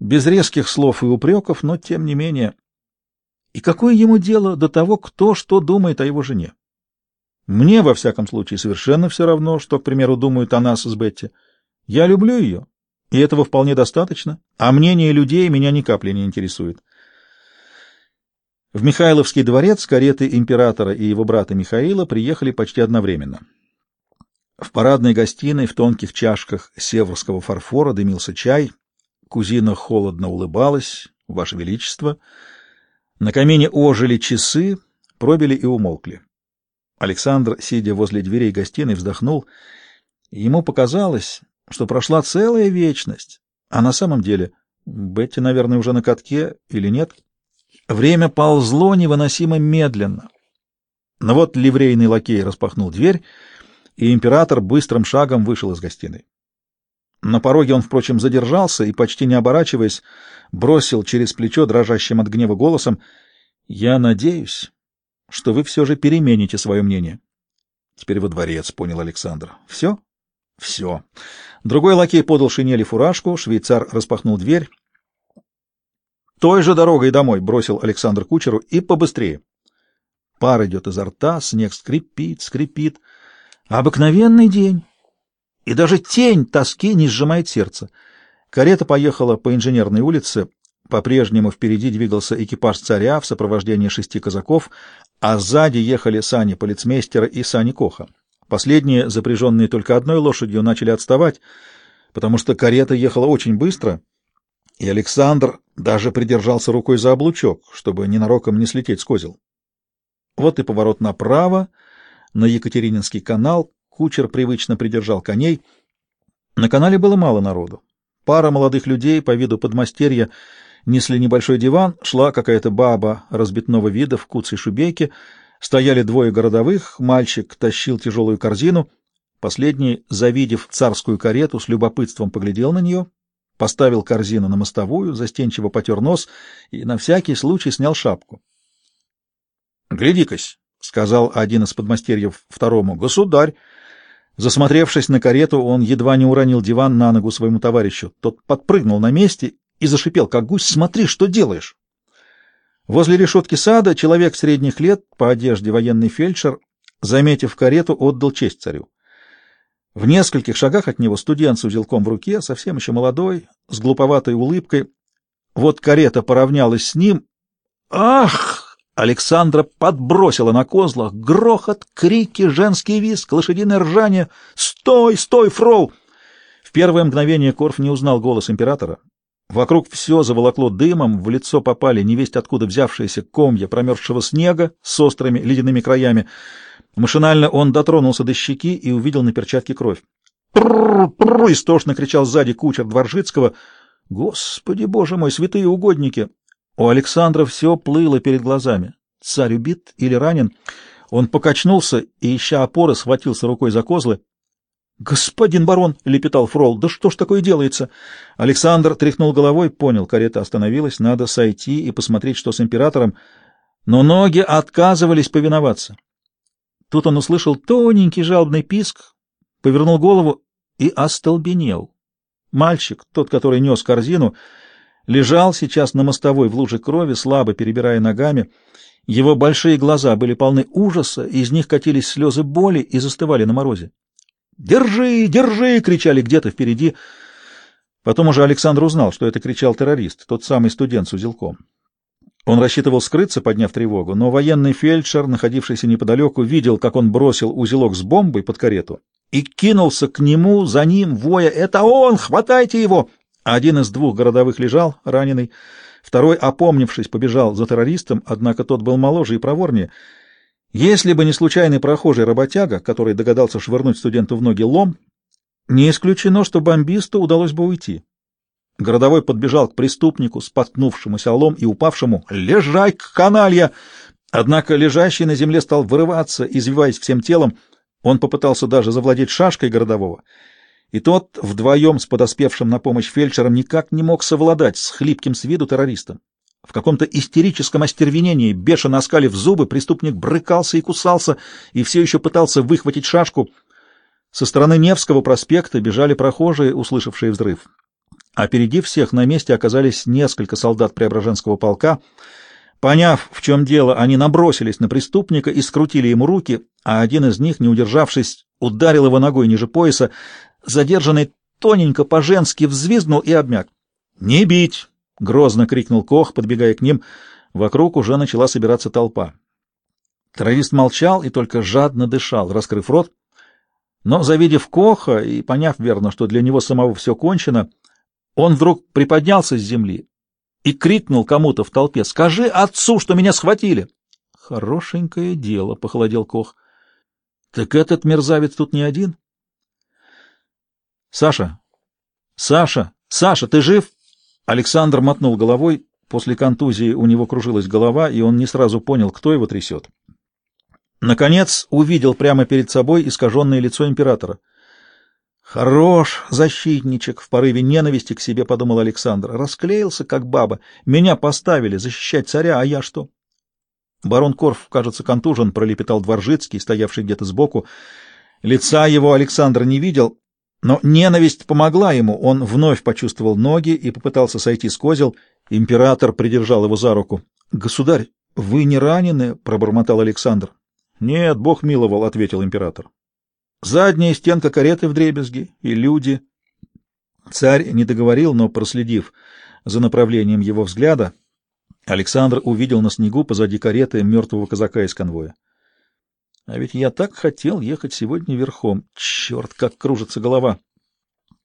без резких слов и упреков, но тем не менее. И какое ему дело до того, кто что думает о его жене? Мне, во всяком случае, совершенно все равно, что, к примеру, думают о нас с Бетти. Я люблю ее, и этого вполне достаточно, а мнение людей меня ни капли не интересует. В Михайловский дворец кареты императора и его брата Михаила приехали почти одновременно. В парадной гостиной в тонких чашках северского фарфора дымился чай. Кузина холодно улыбалась. «Ваше Величество!» На камине ожили часы, пробили и умолкли. Александр, сидя возле дверей гостиной, вздохнул. Ему показалось, что прошла целая вечность, а на самом деле Бетти, наверное, уже на катке или нет. Время ползло невыносимо медленно. Но вот ливрейный лакей распахнул дверь, и император быстрым шагом вышел из гостиной. На пороге он, впрочем, задержался и, почти не оборачиваясь, бросил через плечо дрожащим от гнева голосом «Я надеюсь, что вы все же перемените свое мнение. Теперь во дворец, понял Александр. Все? Все. Другой лакей подал шинели фуражку, швейцар распахнул дверь. Той же дорогой домой бросил Александр кучеру и побыстрее. Пар идет изо рта, снег скрипит, скрипит. Обыкновенный день. И даже тень тоски не сжимает сердце. Карета поехала по инженерной улице, по-прежнему впереди двигался экипаж царя в сопровождении шести казаков, а сзади ехали сани полицмейстера и сани Коха. Последние, запряженные только одной лошадью, начали отставать, потому что карета ехала очень быстро, и Александр даже придержался рукой за облучок, чтобы ненароком не слететь с козел. Вот и поворот направо, на Екатерининский канал, кучер привычно придержал коней. На канале было мало народу. Пара молодых людей по виду подмастерья несли небольшой диван, шла какая-то баба разбитного вида в куцей шубейке, стояли двое городовых, мальчик тащил тяжелую корзину, последний, завидев царскую карету, с любопытством поглядел на нее, поставил корзину на мостовую, застенчиво потер нос и на всякий случай снял шапку. — Гляди-кась, — сказал один из подмастерьев второму, — государь! Засмотревшись на карету, он едва не уронил диван на ногу своему товарищу. Тот подпрыгнул на месте и зашипел, как гусь, «Смотри, что делаешь!» Возле решетки сада человек средних лет, по одежде военный фельдшер, заметив карету, отдал честь царю. В нескольких шагах от него студент с узелком в руке, совсем еще молодой, с глуповатой улыбкой. Вот карета поравнялась с ним. «Ах!» Александра подбросила на козлах. Грохот, крики, женский визг, лошадиное ржание. «Стой, стой, фрол!» В первое мгновение Корф не узнал голос императора. Вокруг все заволокло дымом, в лицо попали невесть откуда взявшиеся комья промерзшего снега с острыми ледяными краями. Машинально он дотронулся до щеки и увидел на перчатке кровь. «Прррр!» — истошно кричал сзади кучер Дворжицкого. «Господи, боже мой, святые угодники!» У Александра все плыло перед глазами. Царь убит или ранен? Он покачнулся и, ища опоры, схватился рукой за козлы. «Господин барон!» — лепетал Фрол. «Да что ж такое делается?» Александр тряхнул головой, понял, карета остановилась, надо сойти и посмотреть, что с императором. Но ноги отказывались повиноваться. Тут он услышал тоненький жалобный писк, повернул голову и остолбенел. Мальчик, тот, который нес корзину, лежал сейчас на мостовой в луже крови, слабо перебирая ногами. Его большие глаза были полны ужаса, из них катились слезы боли и застывали на морозе. «Держи! Держи!» — кричали где-то впереди. Потом уже Александр узнал, что это кричал террорист, тот самый студент с узелком. Он рассчитывал скрыться, подняв тревогу, но военный фельдшер, находившийся неподалеку, видел, как он бросил узелок с бомбой под карету и кинулся к нему, за ним, воя «Это он! Хватайте его!» Один из двух городовых лежал, раненый, второй, опомнившись, побежал за террористом, однако тот был моложе и проворнее — если бы не случайный прохожий работяга, который догадался швырнуть студенту в ноги лом, не исключено, что бомбисту удалось бы уйти. Городовой подбежал к преступнику, споткнувшемуся лом и упавшему «Лежай, каналья!» Однако лежащий на земле стал вырываться, извиваясь всем телом. Он попытался даже завладеть шашкой городового. И тот, вдвоем с подоспевшим на помощь фельдшером, никак не мог совладать с хлипким с виду террористом. В каком-то истерическом остервенении, бешено оскалив зубы, преступник брыкался и кусался, и все еще пытался выхватить шашку. Со стороны Невского проспекта бежали прохожие, услышавшие взрыв. Опередив всех, на месте оказались несколько солдат Преображенского полка. Поняв, в чем дело, они набросились на преступника и скрутили ему руки, а один из них, не удержавшись, ударил его ногой ниже пояса. Задержанный тоненько по-женски взвизгнул и обмяк. «Не бить!» — грозно крикнул Кох, подбегая к ним. Вокруг уже начала собираться толпа. Террорист молчал и только жадно дышал, раскрыв рот. Но, завидев Коха и поняв верно, что для него самого все кончено, он вдруг приподнялся с земли и крикнул кому-то в толпе «Скажи отцу, что меня схватили!» «Хорошенькое дело», — похолодел Кох. «Так этот мерзавец тут не один?» «Саша! Саша! Саша, ты жив?» Александр мотнул головой. После контузии у него кружилась голова, и он не сразу понял, кто его трясет. Наконец увидел прямо перед собой искаженное лицо императора. «Хорош, защитничек!» — в порыве ненависти к себе подумал Александр. «Расклеился, как баба. Меня поставили защищать царя, а я что?» Барон Корф, кажется, контужен, пролепетал Дворжицкий, стоявший где-то сбоку. Лица его Александр не видел, но ненависть помогла ему. Он вновь почувствовал ноги и попытался сойти с козел. Император придержал его за руку. «Государь, вы не ранены?» — пробормотал Александр. «Нет, Бог миловал», — ответил император. «Задняя стенка кареты в дребезги и люди». Царь не договорил, но, проследив за направлением его взгляда, Александр увидел на снегу позади кареты мертвого казака из конвоя. А ведь я так хотел ехать сегодня верхом. Черт, как кружится голова!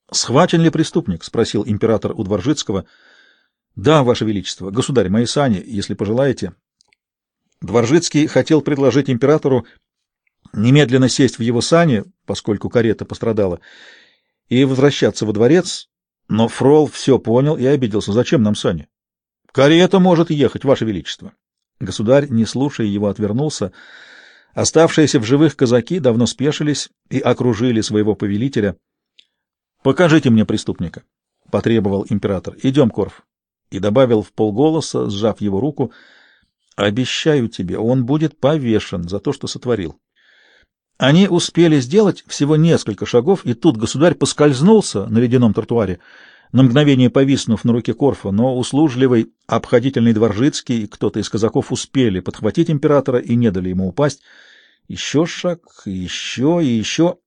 — Схвачен ли преступник? — спросил император у Дворжицкого. — Да, Ваше Величество, государь, мои сани, если пожелаете. Дворжицкий хотел предложить императору немедленно сесть в его сани, поскольку карета пострадала, и возвращаться во дворец, но Фрол все понял и обиделся. Зачем нам сани? Карета может ехать, Ваше Величество. Государь, не слушая его, отвернулся. Оставшиеся в живых казаки давно спешились и окружили своего повелителя. «Покажите мне преступника», — потребовал император. «Идем, Корф». И добавил в полголоса, сжав его руку — Обещаю тебе, он будет повешен за то, что сотворил. Они успели сделать всего несколько шагов, и тут государь поскользнулся на ледяном тротуаре, на мгновение повиснув на руке Корфа, но услужливый, обходительный Дворжицкий и кто-то из казаков успели подхватить императора и не дали ему упасть. Еще шаг, еще и еще.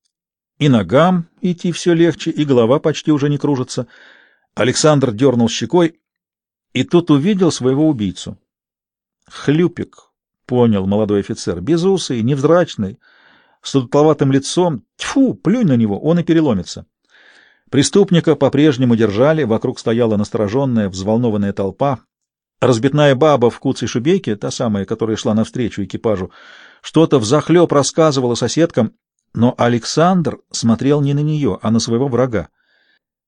И ногам идти все легче, и голова почти уже не кружится. Александр дернул щекой и тут увидел своего убийцу. Хлюпик, понял молодой офицер, безусый, невзрачный, с тутловатым лицом. Тьфу, плюнь на него, он и переломится. Преступника по-прежнему держали, вокруг стояла настороженная, взволнованная толпа. Разбитная баба в куцей шубейке, та самая, которая шла навстречу экипажу, что-то взахлеб рассказывала соседкам, но Александр смотрел не на нее, а на своего врага.